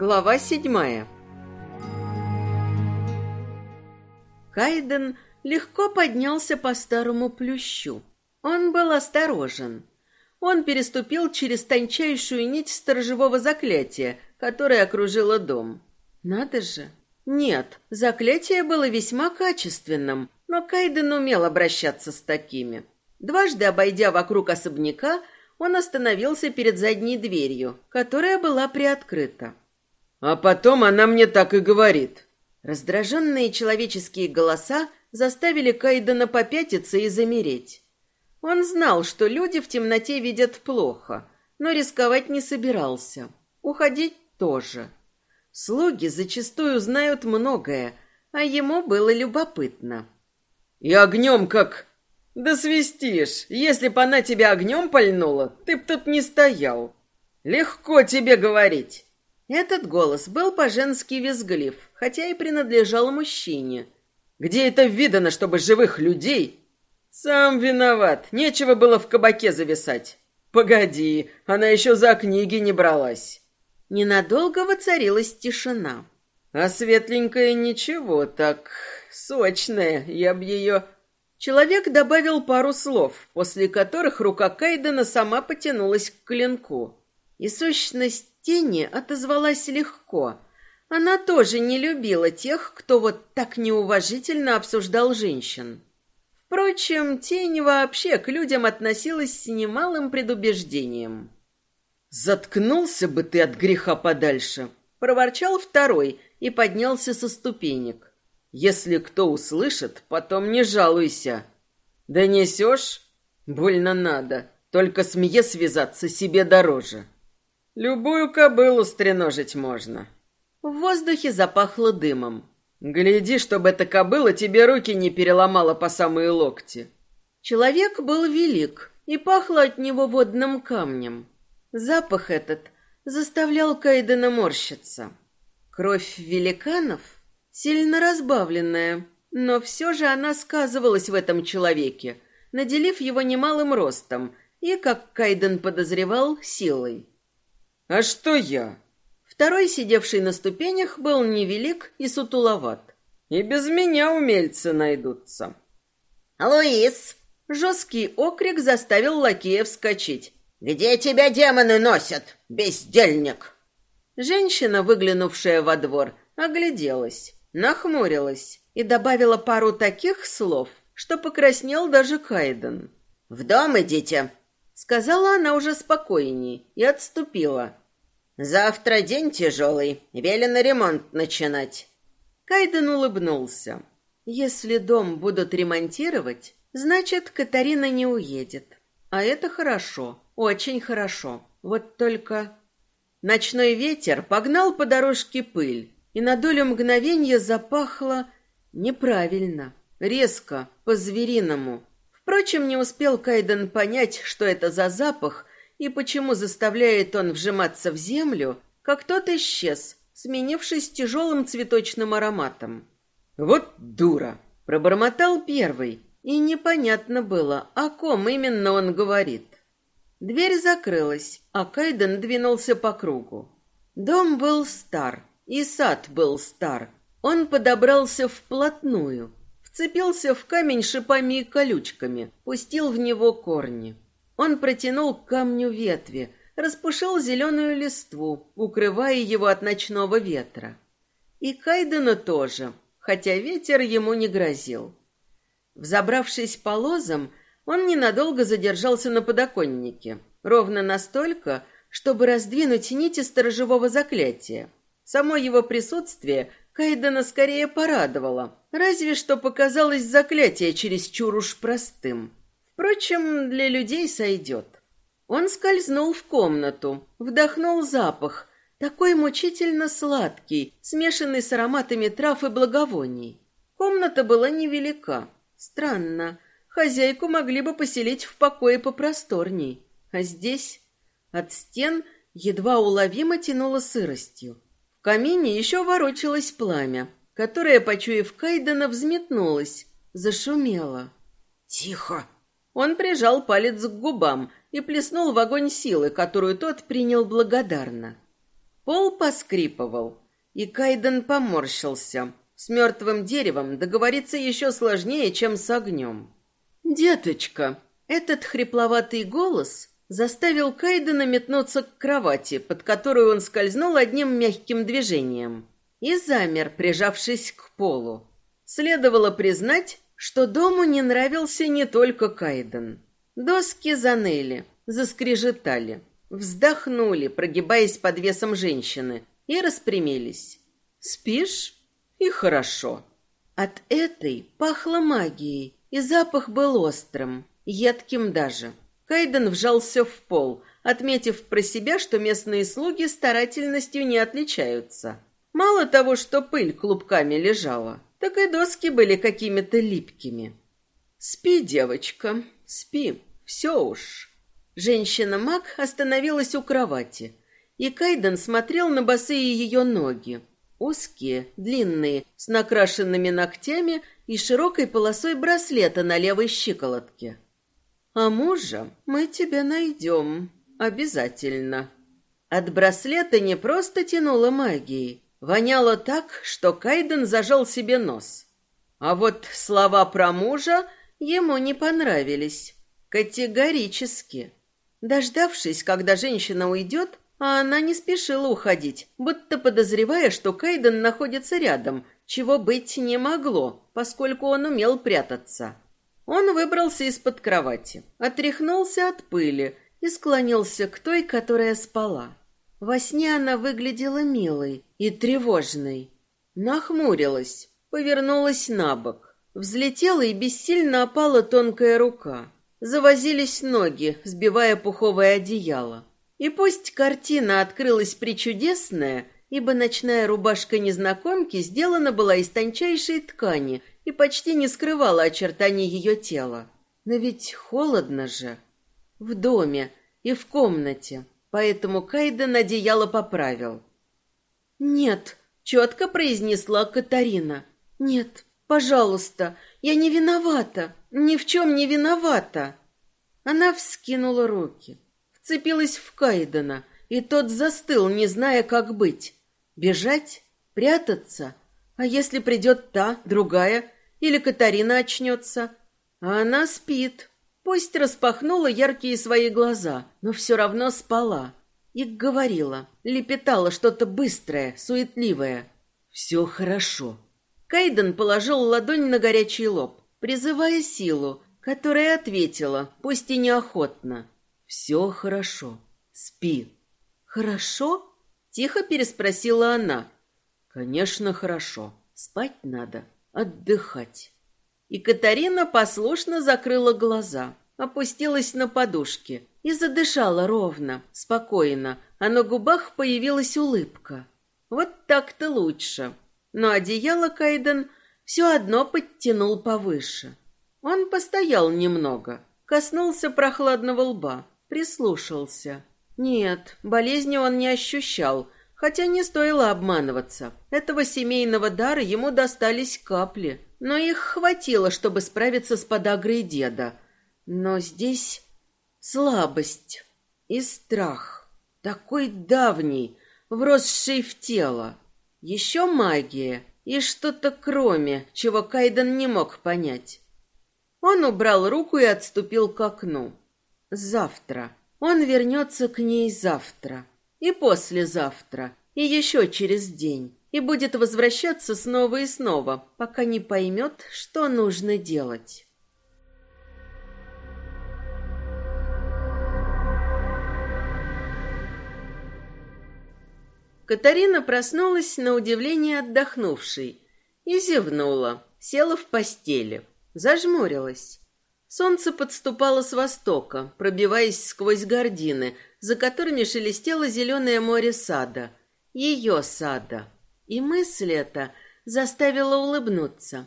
Глава седьмая Кайден легко поднялся по старому плющу. Он был осторожен. Он переступил через тончайшую нить сторожевого заклятия, которое окружило дом. Надо же. Нет, заклятие было весьма качественным, но Кайден умел обращаться с такими. Дважды обойдя вокруг особняка, он остановился перед задней дверью, которая была приоткрыта. А потом она мне так и говорит. Раздраженные человеческие голоса заставили Кайдена попятиться и замереть. Он знал, что люди в темноте видят плохо, но рисковать не собирался. Уходить тоже. Слуги зачастую знают многое, а ему было любопытно. «И огнем как...» «Да свистишь! Если б она тебя огнем пальнула, ты б тут не стоял. Легко тебе говорить!» Этот голос был по-женски визглив, хотя и принадлежал мужчине. «Где это видано, чтобы живых людей...» «Сам виноват, нечего было в кабаке зависать. Погоди, она еще за книги не бралась». Ненадолго воцарилась тишина. «А светленькая ничего так, сочная, я б ее...» Человек добавил пару слов, после которых рука Кайдена сама потянулась к клинку. И сущность тени отозвалась легко. Она тоже не любила тех, кто вот так неуважительно обсуждал женщин. Впрочем, тень вообще к людям относилась с немалым предубеждением. «Заткнулся бы ты от греха подальше!» — проворчал второй и поднялся со ступенек. Если кто услышит, потом не жалуйся. Донесешь? Больно надо. Только с связаться себе дороже. Любую кобылу стреножить можно. В воздухе запахло дымом. Гляди, чтобы эта кобыла тебе руки не переломала по самые локти. Человек был велик, и пахло от него водным камнем. Запах этот заставлял Кайдена морщиться. Кровь великанов — Сильно разбавленная, но все же она сказывалась в этом человеке, наделив его немалым ростом и, как Кайден подозревал, силой. «А что я?» Второй, сидевший на ступенях, был невелик и сутуловат. «И без меня умельцы найдутся». «Луис!» Жесткий окрик заставил лакея вскочить. «Где тебя демоны носят, бездельник?» Женщина, выглянувшая во двор, огляделась нахмурилась и добавила пару таких слов, что покраснел даже Кайден. «В дом идите», — сказала она уже спокойней и отступила. «Завтра день тяжелый, велено ремонт начинать». Кайден улыбнулся. «Если дом будут ремонтировать, значит, Катарина не уедет. А это хорошо, очень хорошо. Вот только...» Ночной ветер погнал по дорожке пыль, и на долю мгновения запахло неправильно, резко, по-звериному. Впрочем, не успел Кайден понять, что это за запах и почему заставляет он вжиматься в землю, как тот исчез, сменившись тяжелым цветочным ароматом. «Вот дура!» — пробормотал первый, и непонятно было, о ком именно он говорит. Дверь закрылась, а Кайден двинулся по кругу. Дом был стар, и сад был стар. Он подобрался вплотную, вцепился в камень шипами и колючками, пустил в него корни. Он протянул к камню ветви, распушил зеленую листву, укрывая его от ночного ветра. И Кайдена тоже, хотя ветер ему не грозил. Взобравшись по лозам, он ненадолго задержался на подоконнике, ровно настолько, чтобы раздвинуть нити сторожевого заклятия. Само его присутствие Кайдена скорее порадовало, разве что показалось заклятие чересчур уж простым. Впрочем, для людей сойдет. Он скользнул в комнату, вдохнул запах, такой мучительно сладкий, смешанный с ароматами трав и благовоний. Комната была невелика. Странно, хозяйку могли бы поселить в покое попросторней. А здесь от стен едва уловимо тянуло сыростью камине еще ворочалось пламя, которое, почуяв Кайдена, взметнулось, зашумело. «Тихо!» Он прижал палец к губам и плеснул в огонь силы, которую тот принял благодарно. Пол поскрипывал, и Кайден поморщился. С мертвым деревом договориться еще сложнее, чем с огнем. «Деточка!» Этот хрипловатый голос заставил Кайдена метнуться к кровати, под которую он скользнул одним мягким движением, и замер, прижавшись к полу. Следовало признать, что дому не нравился не только Кайден. Доски заныли, заскрежетали, вздохнули, прогибаясь под весом женщины, и распрямились. «Спишь? И хорошо». От этой пахло магией, и запах был острым, едким даже. Кайден вжался в пол, отметив про себя, что местные слуги старательностью не отличаются. Мало того, что пыль клубками лежала, так и доски были какими-то липкими. «Спи, девочка, спи, все уж». Женщина-маг остановилась у кровати, и Кайден смотрел на босые ее ноги. Узкие, длинные, с накрашенными ногтями и широкой полосой браслета на левой щиколотке. А мужа мы тебя найдем. Обязательно. От браслета не просто тянуло магией. Воняло так, что Кайден зажал себе нос. А вот слова про мужа ему не понравились. Категорически. Дождавшись, когда женщина уйдет, а она не спешила уходить, будто подозревая, что Кайден находится рядом, чего быть не могло, поскольку он умел прятаться. Он выбрался из-под кровати, отряхнулся от пыли и склонился к той, которая спала. Во сне она выглядела милой и тревожной. Нахмурилась, повернулась на бок. Взлетела и бессильно опала тонкая рука. Завозились ноги, сбивая пуховое одеяло. И пусть картина открылась причудесная, ибо ночная рубашка незнакомки сделана была из тончайшей ткани и почти не скрывала очертаний ее тела. Но ведь холодно же. В доме и в комнате, поэтому Кайден одеяло поправил. «Нет», — четко произнесла Катарина. «Нет, пожалуйста, я не виновата, ни в чем не виновата». Она вскинула руки, вцепилась в Кайдена, и тот застыл, не зная, как быть. Бежать? Прятаться? А если придет та, другая, или Катарина очнется. А она спит. Пусть распахнула яркие свои глаза, но все равно спала. И говорила, лепетала что-то быстрое, суетливое. «Все хорошо». Кайден положил ладонь на горячий лоб, призывая силу, которая ответила, пусть и неохотно. «Все хорошо. Спи». «Хорошо?» — тихо переспросила она. «Конечно, хорошо. Спать надо» отдыхать. И Катарина послушно закрыла глаза, опустилась на подушки и задышала ровно, спокойно, а на губах появилась улыбка. Вот так-то лучше. Но одеяло Кайден все одно подтянул повыше. Он постоял немного, коснулся прохладного лба, прислушался. Нет, болезни он не ощущал, Хотя не стоило обманываться. Этого семейного дара ему достались капли, но их хватило, чтобы справиться с подагрой деда. Но здесь слабость и страх, такой давний, вросший в тело. Еще магия и что-то кроме, чего Кайден не мог понять. Он убрал руку и отступил к окну. Завтра. Он вернется к ней завтра и послезавтра, и еще через день, и будет возвращаться снова и снова, пока не поймет, что нужно делать. Катарина проснулась на удивление отдохнувшей и зевнула, села в постели, зажмурилась. Солнце подступало с востока, пробиваясь сквозь гардины, за которыми шелестело зеленое море сада. Ее сада. И мысль эта заставила улыбнуться.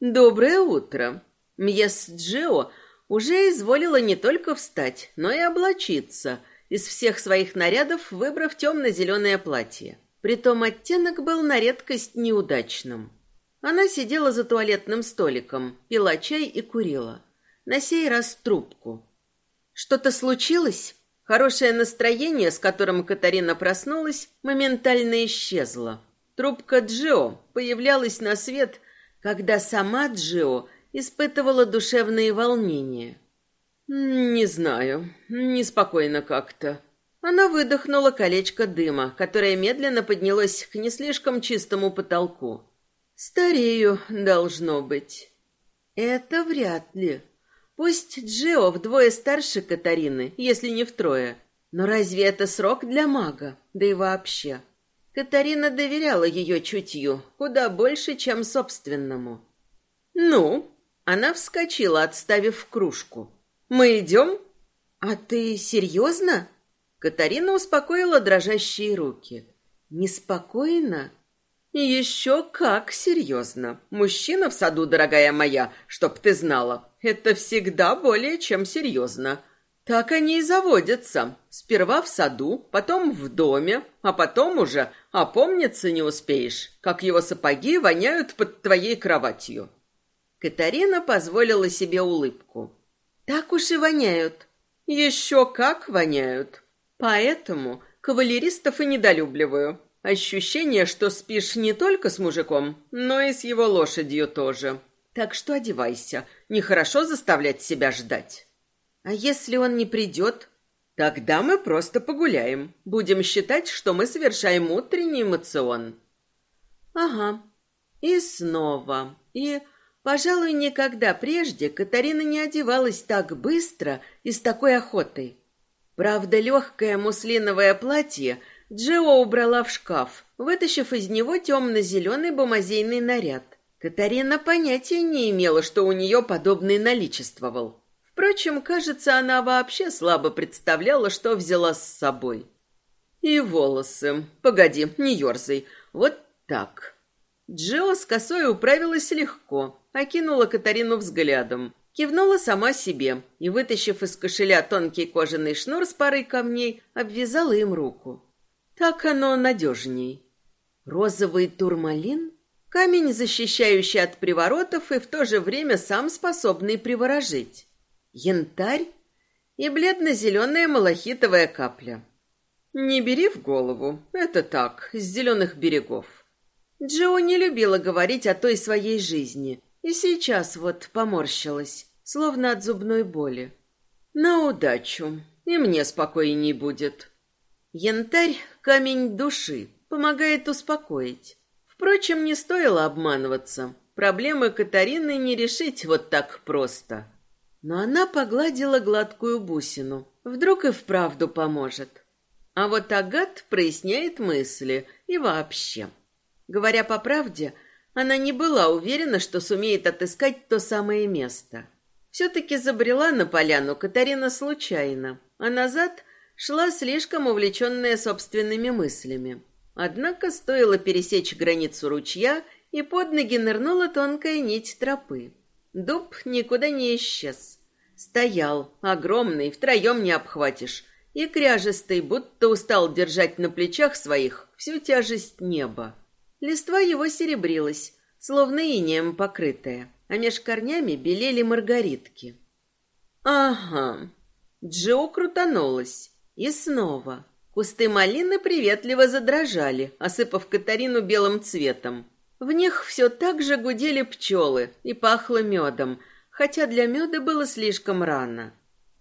«Доброе утро!» Мьес Джио уже изволила не только встать, но и облачиться, из всех своих нарядов выбрав темно-зеленое платье. Притом оттенок был на редкость неудачным. Она сидела за туалетным столиком, пила чай и курила. На сей раз трубку. «Что-то случилось?» Хорошее настроение, с которым Катарина проснулась, моментально исчезло. Трубка Джио появлялась на свет, когда сама Джио испытывала душевные волнения. «Не знаю, неспокойно как-то». Она выдохнула колечко дыма, которое медленно поднялось к не слишком чистому потолку. «Старею, должно быть». «Это вряд ли», Пусть Джио вдвое старше Катарины, если не втрое. Но разве это срок для мага? Да и вообще. Катарина доверяла ее чутью куда больше, чем собственному. «Ну?» Она вскочила, отставив кружку. «Мы идем?» «А ты серьезно?» Катарина успокоила дрожащие руки. «Неспокойно?» «Еще как серьезно. Мужчина в саду, дорогая моя, чтоб ты знала это всегда более чем серьезно. Так они и заводятся. Сперва в саду, потом в доме, а потом уже опомниться не успеешь, как его сапоги воняют под твоей кроватью. Катарина позволила себе улыбку. Так уж и воняют. Еще как воняют. Поэтому кавалеристов и недолюбливаю. Ощущение, что спишь не только с мужиком, но и с его лошадью тоже. Так что одевайся. Нехорошо заставлять себя ждать. А если он не придет? Тогда мы просто погуляем. Будем считать, что мы совершаем утренний эмоцион. Ага. И снова. И, пожалуй, никогда прежде Катарина не одевалась так быстро и с такой охотой. Правда, легкое муслиновое платье Джио убрала в шкаф, вытащив из него темно-зеленый бомазейный наряд. Катарина понятия не имела, что у нее подобный наличествовал. Впрочем, кажется, она вообще слабо представляла, что взяла с собой. И волосы. Погоди, не ерзай. Вот так. Джио с косой управилась легко, окинула Катарину взглядом, кивнула сама себе и, вытащив из кошеля тонкий кожаный шнур с парой камней, обвязала им руку. Так оно надежней. Розовый турмалин Камень, защищающий от приворотов и в то же время сам способный приворожить. Янтарь и бледно-зеленая малахитовая капля. Не бери в голову, это так, с зеленых берегов. Джо не любила говорить о той своей жизни, и сейчас вот поморщилась, словно от зубной боли. На удачу, и мне спокойней будет. Янтарь — камень души, помогает успокоить. Впрочем, не стоило обманываться. Проблемы Катарины не решить вот так просто. Но она погладила гладкую бусину. Вдруг и вправду поможет. А вот Агат проясняет мысли и вообще. Говоря по правде, она не была уверена, что сумеет отыскать то самое место. Все-таки забрела на поляну Катарина случайно, а назад шла слишком увлеченная собственными мыслями. Однако стоило пересечь границу ручья, и под ноги нырнула тонкая нить тропы. Дуб никуда не исчез. Стоял, огромный, втроем не обхватишь, и кряжестый, будто устал держать на плечах своих всю тяжесть неба. Листва его серебрилась, словно инеем покрытая, а меж корнями белели маргаритки. «Ага». Джо крутанулась. И снова. Кусты малины приветливо задрожали, осыпав Катарину белым цветом. В них все так же гудели пчелы и пахло медом, хотя для меда было слишком рано.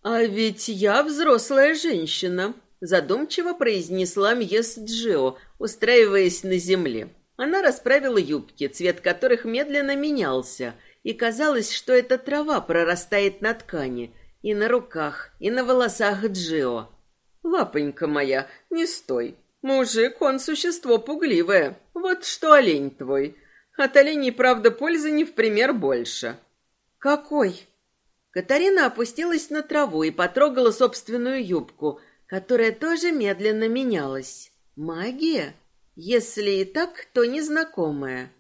«А ведь я взрослая женщина», — задумчиво произнесла Мьес Джио, устраиваясь на земле. Она расправила юбки, цвет которых медленно менялся, и казалось, что эта трава прорастает на ткани, и на руках, и на волосах Джио. Лапонька моя, не стой. Мужик, он существо пугливое. Вот что олень твой. От оленей, правда, пользы не в пример больше. Какой? Катарина опустилась на траву и потрогала собственную юбку, которая тоже медленно менялась. Магия? Если и так, то незнакомая.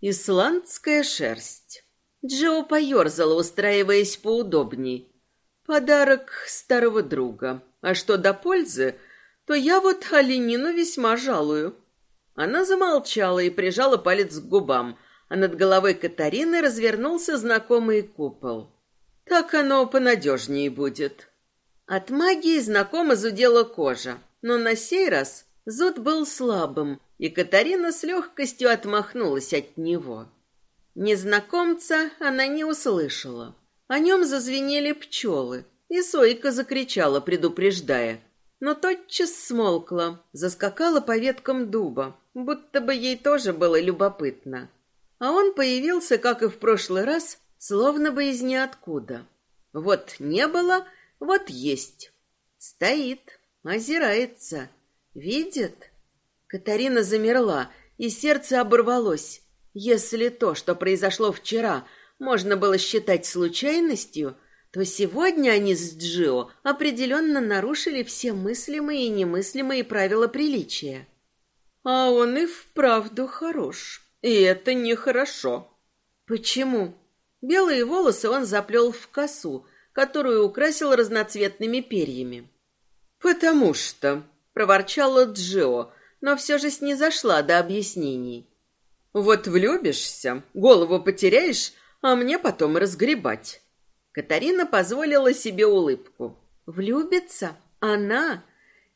Исландская шерсть. Джо поерзала, устраиваясь поудобней. Подарок старого друга. А что до пользы, то я вот оленину весьма жалую. Она замолчала и прижала палец к губам, а над головой Катарины развернулся знакомый купол. Так оно понадежнее будет. От магии знакомо зудела кожа, но на сей раз зуд был слабым, и Катарина с легкостью отмахнулась от него. Незнакомца она не услышала. О нем зазвенели пчелы, и Сойка закричала, предупреждая. Но тотчас смолкла, заскакала по веткам дуба, будто бы ей тоже было любопытно. А он появился, как и в прошлый раз, словно бы из ниоткуда. Вот не было, вот есть. Стоит, озирается, видит. Катарина замерла, и сердце оборвалось. Если то, что произошло вчера, можно было считать случайностью, то сегодня они с Джио определенно нарушили все мыслимые и немыслимые правила приличия. А он и вправду хорош. И это нехорошо. Почему? Белые волосы он заплел в косу, которую украсил разноцветными перьями. «Потому что...» — проворчала Джио, но все же снизошла до объяснений. «Вот влюбишься, голову потеряешь, а мне потом разгребать». Катарина позволила себе улыбку. «Влюбиться? Она?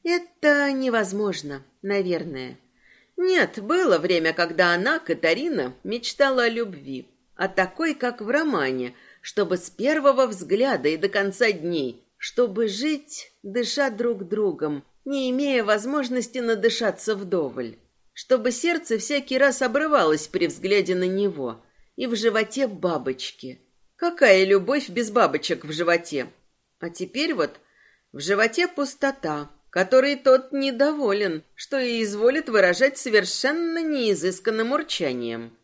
Это невозможно, наверное». Нет, было время, когда она, Катарина, мечтала о любви, о такой, как в романе, чтобы с первого взгляда и до конца дней, чтобы жить, дыша друг другом, не имея возможности надышаться вдоволь, чтобы сердце всякий раз обрывалось при взгляде на него, и в животе бабочки. Какая любовь без бабочек в животе? А теперь вот в животе пустота, которой тот недоволен, что и изволит выражать совершенно неизысканным урчанием.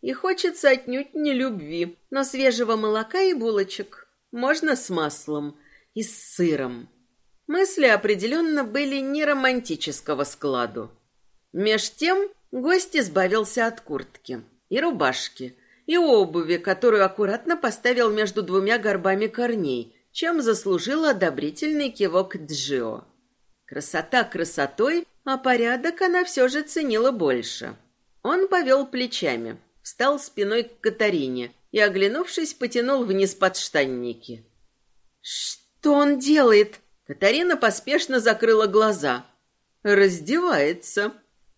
И хочется отнюдь не любви, но свежего молока и булочек. Можно с маслом и с сыром. Мысли определенно были не романтического складу. Меж тем гость избавился от куртки и рубашки, и обуви, которую аккуратно поставил между двумя горбами корней, чем заслужил одобрительный кивок Джио. Красота красотой, а порядок она все же ценила больше. Он повел плечами, встал спиной к Катарине и, оглянувшись, потянул вниз подштанники. «Что он делает?» Катарина поспешно закрыла глаза. «Раздевается».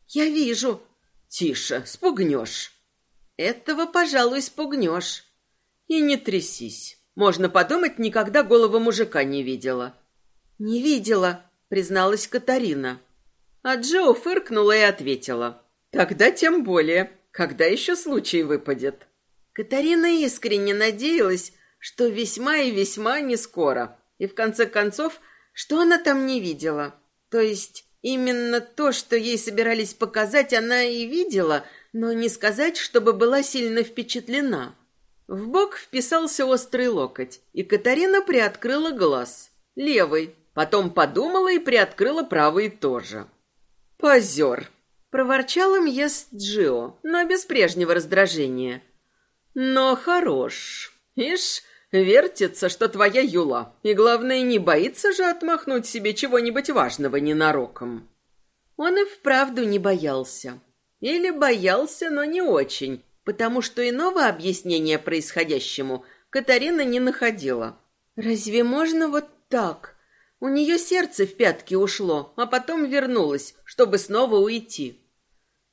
«Я вижу». «Тише, спугнешь». «Этого, пожалуй, спугнешь». «И не трясись. Можно подумать, никогда голого мужика не видела». «Не видела», — призналась Катарина. А Джо фыркнула и ответила. «Тогда тем более. Когда еще случай выпадет? Катарина искренне надеялась, что весьма и весьма не скоро. И в конце концов, что она там не видела? То есть именно то, что ей собирались показать, она и видела, но не сказать, чтобы была сильно впечатлена. В бок вписался острый локоть, и Катарина приоткрыла глаз. Левый. Потом подумала и приоткрыла правый тоже. Позер. Проворчал им ест Джио, но без прежнего раздражения. Но хорош. Ишь, вертится, что твоя Юла. И главное, не боится же отмахнуть себе чего-нибудь важного ненароком. Он и вправду не боялся. Или боялся, но не очень, потому что иного объяснения происходящему Катарина не находила. Разве можно вот так? У нее сердце в пятки ушло, а потом вернулось, чтобы снова уйти.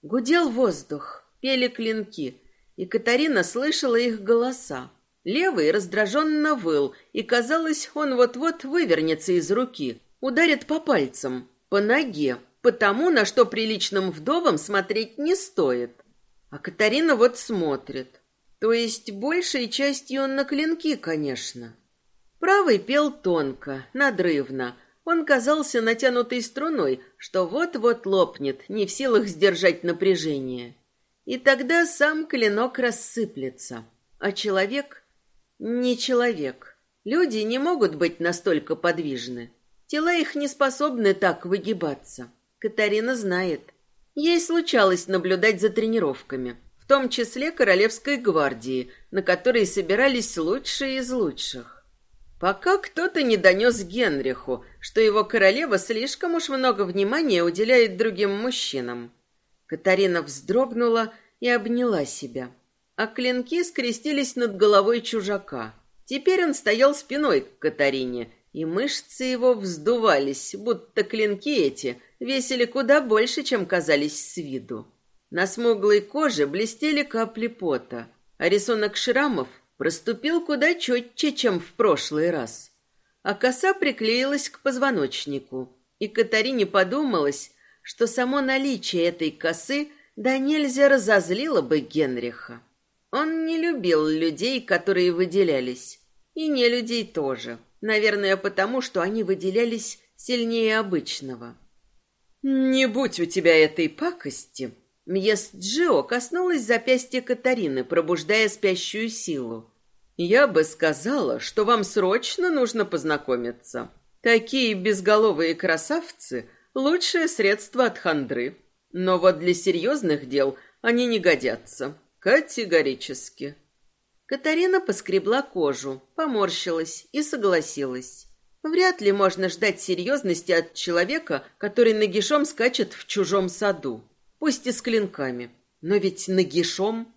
Гудел воздух, пели клинки, и Катарина слышала их голоса. Левый раздраженно выл, и казалось, он вот-вот вывернется из руки, ударит по пальцам, по ноге, по тому, на что приличным вдовам смотреть не стоит. А Катарина вот смотрит. То есть большей частью на клинки, конечно. Правый пел тонко, надрывно, он казался натянутой струной, что вот-вот лопнет, не в силах сдержать напряжение. И тогда сам клинок рассыплется. А человек не человек. Люди не могут быть настолько подвижны. Тела их не способны так выгибаться. Катарина знает. Ей случалось наблюдать за тренировками, в том числе Королевской гвардии, на которой собирались лучшие из лучших. Пока кто-то не донес Генриху, что его королева слишком уж много внимания уделяет другим мужчинам. Катарина вздрогнула и обняла себя. А клинки скрестились над головой чужака. Теперь он стоял спиной к Катарине и мышцы его вздувались, будто клинки эти весили куда больше, чем казались с виду. На смуглой коже блестели капли пота, а рисунок шрамов проступил куда четче, чем в прошлый раз. А коса приклеилась к позвоночнику, и Катарине подумалось, что само наличие этой косы да нельзя разозлило бы Генриха. Он не любил людей, которые выделялись, и не людей тоже. Наверное, потому что они выделялись сильнее обычного. «Не будь у тебя этой пакости!» Мьес Джио коснулась запястья Катарины, пробуждая спящую силу. «Я бы сказала, что вам срочно нужно познакомиться. Такие безголовые красавцы — лучшее средство от хандры. Но вот для серьезных дел они не годятся. Категорически». Катарина поскребла кожу, поморщилась и согласилась. Вряд ли можно ждать серьезности от человека, который нагишом скачет в чужом саду, пусть и с клинками. Но ведь нагишом